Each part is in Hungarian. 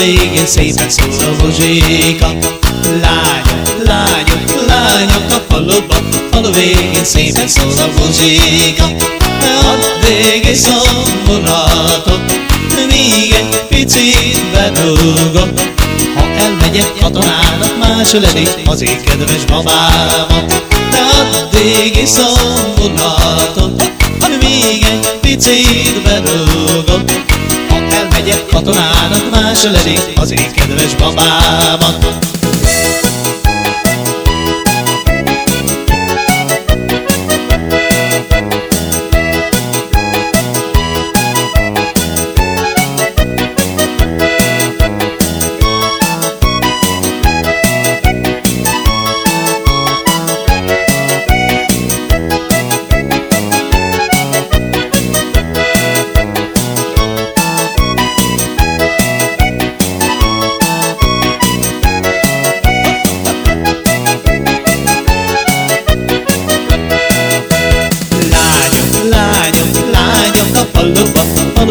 végén szépen szól a muzsika. Lányok, lányok, lányok a faluba, falu végén szépen szól a muzsika. Addig egy szomvonatot, míg egy picit bedugom. Ha elmegyek katonának, más öleli az én kedves babámat. De addig is szomvonatot, még egy picit bedugom. Ha elmegyek katonának, más öleli az én kedves babámat.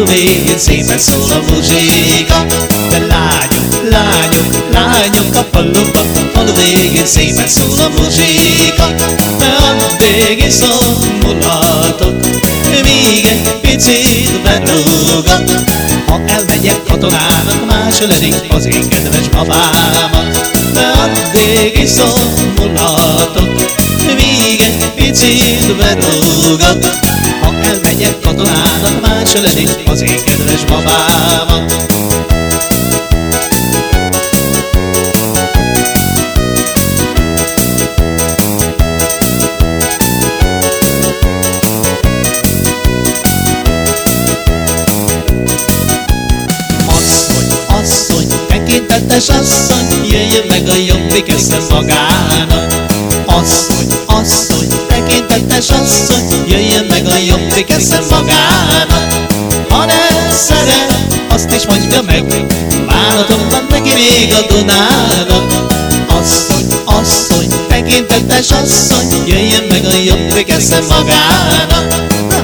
Falu végén szépen szól a muzsika De lányok, lányok, lányok a faluba Falu végén szépen szól a muzsika De addig is szomulatot Még egy picit bedúgat. Ha elmegyek katonának más öleli az én kedves babámat. De addig is szomulatot Még egy picit bedúgat Ha elmegyek katonának más öleli az én kedves babámat tekintetes asszony, jöjjön meg a jobbik eszem magának. Asszony, asszony, tekintetes asszony, jöjjön meg a eszem magának. Ha nem szeret, azt is mondja meg, bánatom van neki még a Dunának. Asszony, asszony, tekintetes asszony, jöjjön meg a jobbik eszem magának.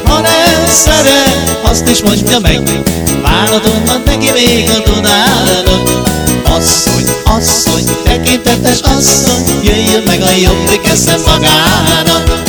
Ha nem szeret, azt is mondja meg, bánatom van neki még a Dunának. Asszony, asszony, tekintetes asszony, jöjjön meg a jobbik eszem magának.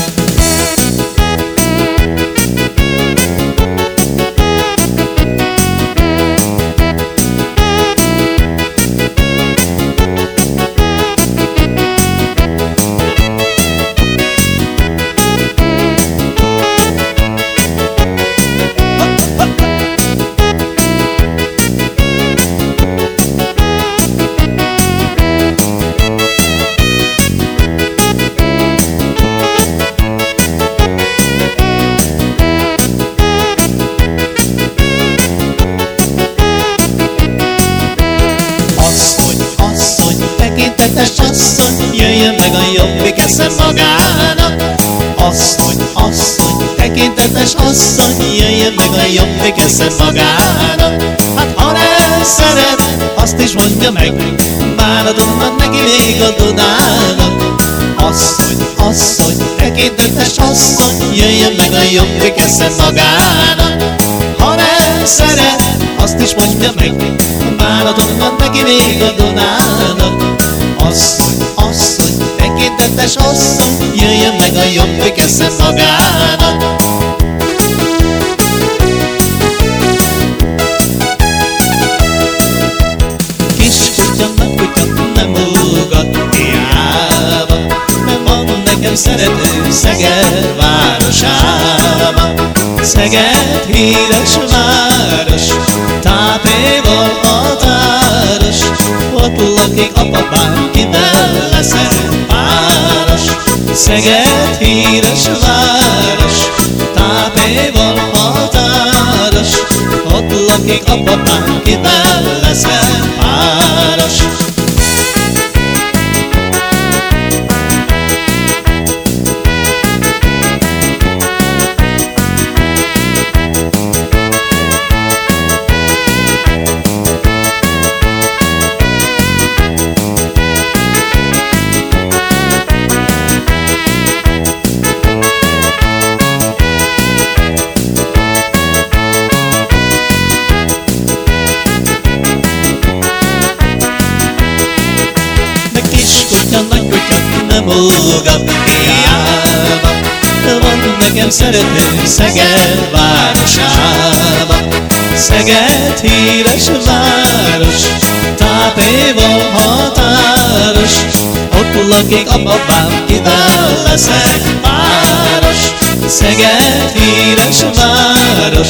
Tekintetes asszony, jöjjön meg a jobbik eszem magának. Hát ha nem szeret, azt is mondja meg, bánatom van neki még a Dunának. Asszony, asszony, tekintetes asszony, jöjjön meg a jobbik eszem magának. Ha nem szeret, azt is mondja meg, bánatom van neki még a Dunának. Asszony, asszony, tekintetes asszony, jöjjön meg a jobbik eszem magának. Nekem szerető Szeged városába. Szeged híres város, tápéval határos, ott lakik apapám, kivel leszel páros. Szeged híres város, Nekem szerető Szeged városába. Szeged híres város Tápéval határos. Ott lakik a babám, kivel leszek páros. Szeged híres város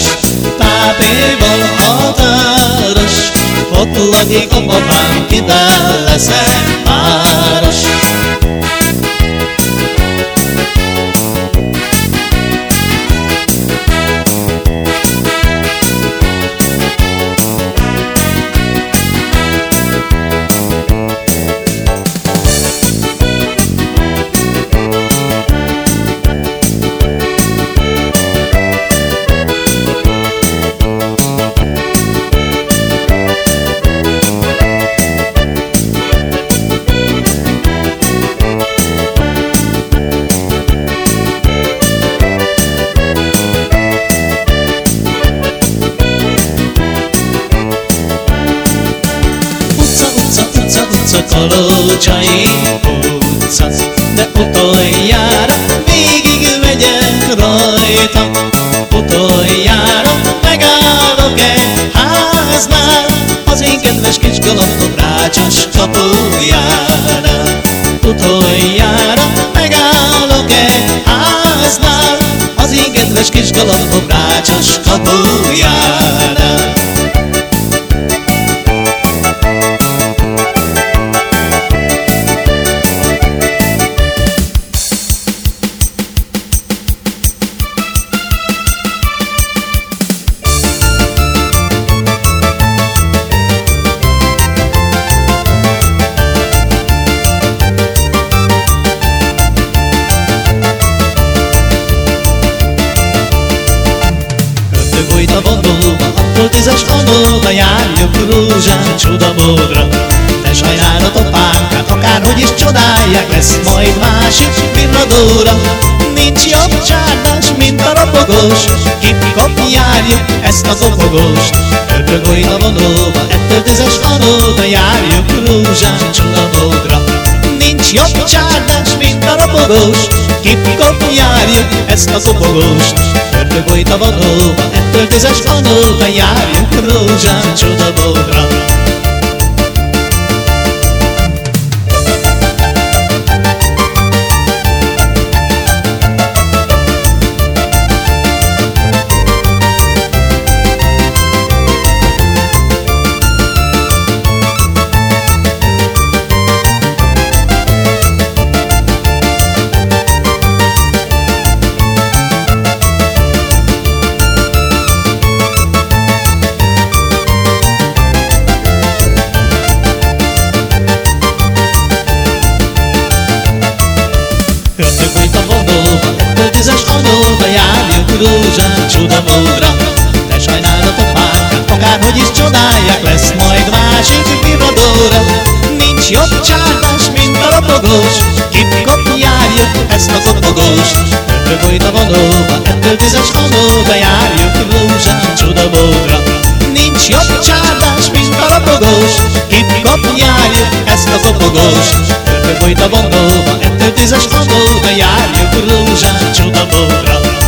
Tápéval határos. Ott lakik a babám, kivel leszek páros Utca De utoljára végig megyek rajta. Utoljára megállok egy háznál Az én kedves kis galambom rácsos kapujánál Utoljára megállok egy háznál Az én kedves kis galambom rácsos kapujánál Bújt a vonóba, attól tízes vonóba Járjuk Rúzsán csudamódra Te sajnálod a párkát, akárhogy is csodálják Lesz majd másik villadóra Nincs jobb csárdás, mint a rapogós Kip-kop járjuk ezt a kopogóst Ördög bújt a vonóba, ettől tízes vonóba Járjuk Rúzsán csudamódra Nincs jobb csárdás, rapogós Kip-kop járjuk ezt a kopogóst Ördög bújt a vonóba, ettől tízes vonóba Járjuk Rózsán csodabódra rapogós Kip-kop járjuk ezt a kopogós Ördög bújt a vonóba, ettől tízes vonóba Járjuk Rózsán csudamódra Nincs jobb csárdás, mint a rapogós Kip-kop járjuk ezt a kopogós Ördög bújt a vonóba, ettől tízes vonóba Járjuk Rózsán csudamódra